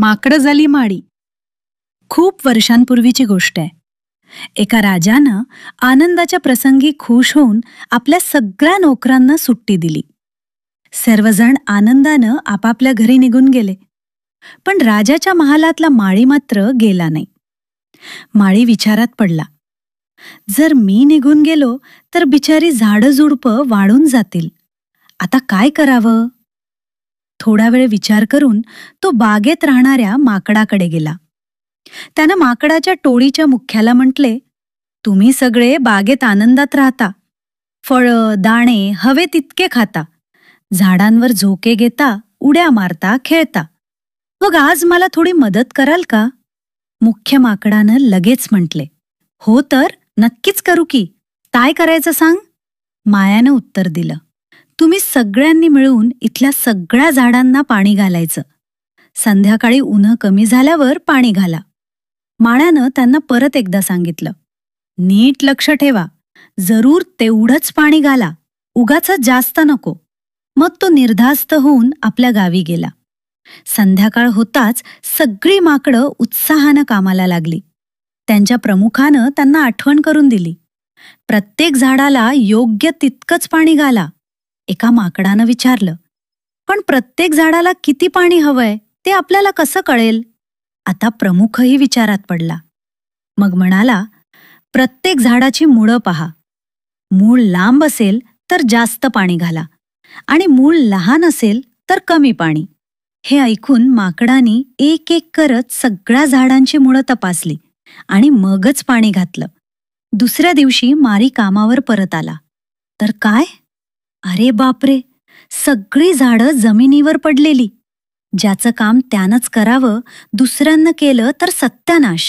माकडं झाली माडी. खूप वर्षांपूर्वीची गोष्ट आहे. एका राजानं आनंदाच्या प्रसंगी खुश होऊन आपल्या सगळ्या नोकरांना सुट्टी दिली. सर्वजण आनंदानं आपापल्या घरी निघून गेले. पण राजाच्या महालातला माळी मात्र गेला नाही. माळी विचारात पडला. जर मी निघून गेलो तर बिचारी झाडं झुडपं वाढून जातील. आता काय करावं? थोडा वेळ विचार करून तो बागेत राहणाऱ्या माकडाकडे गेला. त्यानं माकडाच्या टोळीच्या मुख्याला म्हटले तुम्ही सगळे बागेत आनंदात राहता. फळं दाणे हवे तितके खाता. झाडांवर झोके घेता उड्या मारता खेळता. मग आज मला थोडी मदत कराल का? मुख्य माकडानं लगेच म्हटले हो तर नक्कीच करू की. काय करायचं सांग? मायानं उत्तर दिलं तुम्ही सगळ्यांनी मिळून इथल्या सगळ्या झाडांना पाणी घालायचं. संध्याकाळी उन्ह कमी झाल्यावर पाणी घाला. माळ्यानं त्यांना परत एकदा सांगितलं नीट लक्ष ठेवा. जरूर तेवढंच पाणी घाला. उगाच जास्त नको. मग तो निर्धास्त होऊन आपल्या गावी गेला. संध्याकाळ होताच सगळी माकडं उत्साहानं कामाला लागली. त्यांच्या प्रमुखानं त्यांना आठवण करून दिली प्रत्येक झाडाला योग्य तितकंच पाणी घाला. एका माकडानं विचारलं पण प्रत्येक झाडाला किती पाणी हवंय? ते आपल्याला कसं कळेल? आता प्रमुखही विचारात पडला. मग म्हणाला प्रत्येक झाडाची मुळं पहा. मूळ लांब असेल तर जास्त पाणी घाला आणि मूळ लहान असेल तर कमी पाणी. हे ऐकून माकडानी एक एक करत सगळ्या झाडांची मुळं तपासली आणि मगच पाणी घातलं. दुसऱ्या दिवशी मारी कामावर परत आला. तर काय? अरे बापरे सगळी झाडं जमिनीवर पडलेली. ज्याचं काम त्यानंच करावं दुसऱ्यांना केलं तर सत्यानाश.